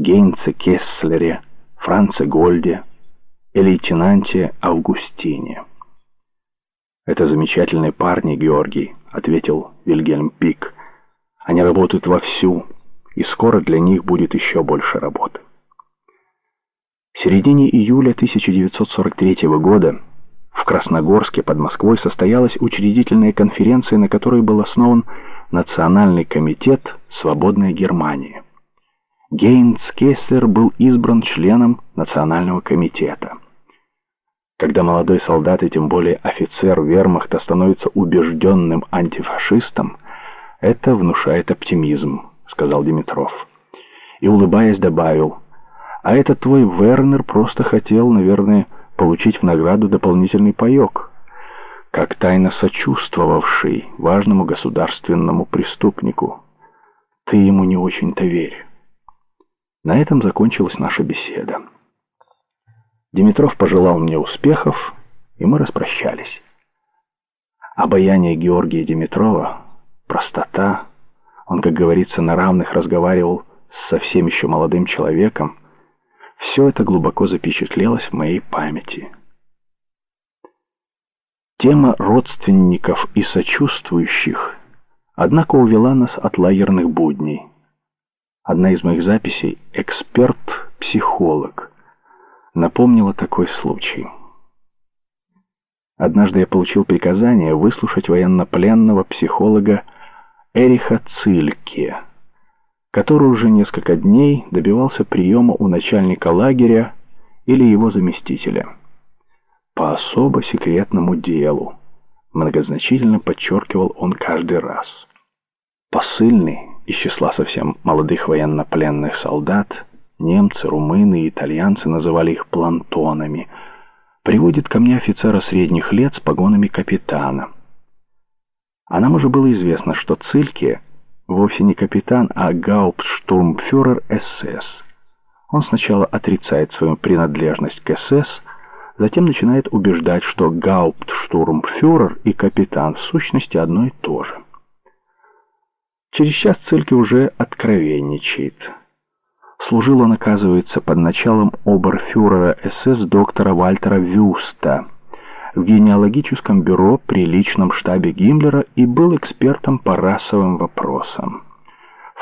Гейнце Кесслере, Франце Гольде и лейтенанте Августине. «Это замечательные парни, Георгий», — ответил Вильгельм Пик. «Они работают вовсю, и скоро для них будет еще больше работы». В середине июля 1943 года в Красногорске под Москвой состоялась учредительная конференция, на которой был основан Национальный комитет «Свободная Германия». Гейнс Кеслер был избран членом Национального комитета. Когда молодой солдат и тем более офицер вермахта становится убежденным антифашистом, это внушает оптимизм, сказал Димитров. И, улыбаясь, добавил, а этот твой Вернер просто хотел, наверное, получить в награду дополнительный паек, как тайно сочувствовавший важному государственному преступнику. Ты ему не очень-то верь. На этом закончилась наша беседа. Димитров пожелал мне успехов, и мы распрощались. Обаяние Георгия Димитрова, простота, он, как говорится, на равных разговаривал с совсем еще молодым человеком, все это глубоко запечатлелось в моей памяти. Тема родственников и сочувствующих, однако, увела нас от лагерных будней. Одна из моих записей «Эксперт-психолог» напомнила такой случай. Однажды я получил приказание выслушать военнопленного психолога Эриха Цильке, который уже несколько дней добивался приема у начальника лагеря или его заместителя. По особо секретному делу, многозначительно подчеркивал он каждый раз. Посыльный из числа совсем молодых военнопленных солдат, немцы, румыны и итальянцы называли их плантонами, приводит ко мне офицера средних лет с погонами капитана. А нам уже было известно, что Цильке вовсе не капитан, а гауптштурмфюрер СС. Он сначала отрицает свою принадлежность к СС, затем начинает убеждать, что гауптштурмфюрер и капитан в сущности одно и то же. Через час Цильке уже откровенничает. Служил он, оказывается, под началом оберфюрера СС доктора Вальтера Вюста – в генеалогическом бюро при личном штабе Гиммлера и был экспертом по расовым вопросам.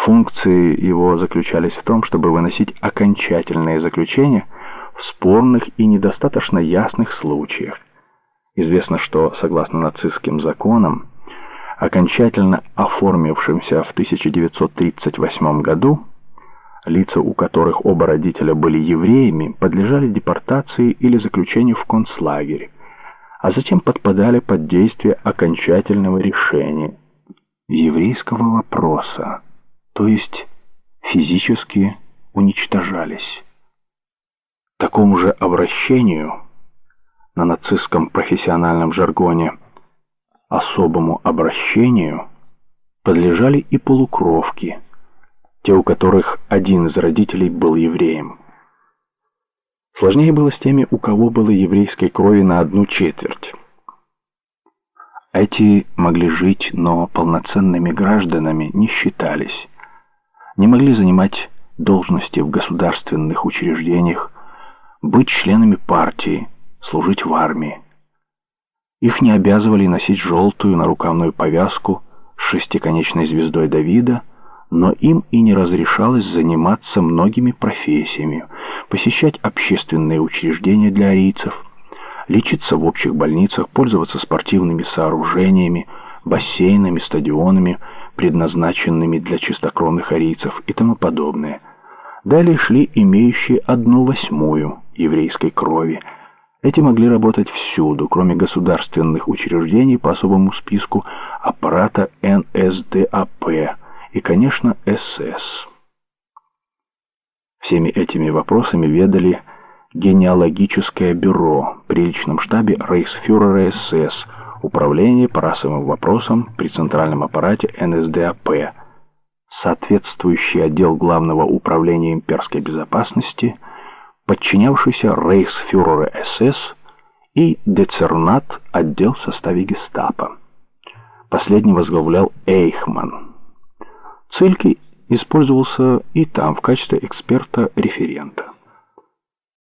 Функции его заключались в том, чтобы выносить окончательные заключения в спорных и недостаточно ясных случаях. Известно, что, согласно нацистским законам, окончательно оформившимся в 1938 году, лица, у которых оба родителя были евреями, подлежали депортации или заключению в концлагерь, а затем подпадали под действие окончательного решения еврейского вопроса, то есть физически уничтожались. Такому же обращению на нацистском профессиональном жаргоне особому обращению подлежали и полукровки, те, у которых один из родителей был евреем. Сложнее было с теми, у кого было еврейской крови на одну четверть. Эти могли жить, но полноценными гражданами не считались, не могли занимать должности в государственных учреждениях, быть членами партии, служить в армии. Их не обязывали носить желтую нарукавную повязку с шестиконечной звездой Давида, но им и не разрешалось заниматься многими профессиями, посещать общественные учреждения для арийцев, лечиться в общих больницах, пользоваться спортивными сооружениями, бассейнами, стадионами, предназначенными для чистокровных арийцев и тому подобное. Далее шли имеющие одну восьмую еврейской крови. Эти могли работать всюду, кроме государственных учреждений по особому списку аппарата НСДАП и, конечно, СС. Всеми этими вопросами ведали генеалогическое бюро при личном штабе рейхсфюрера СС, управление по расовым вопросам при центральном аппарате НСДАП, соответствующий отдел Главного управления имперской безопасности, подчинявшийся рейхсфюреру СС и децернат отдел в составе гестапо. Последний возглавлял Эйхман. Цильки использовался и там в качестве эксперта-референта.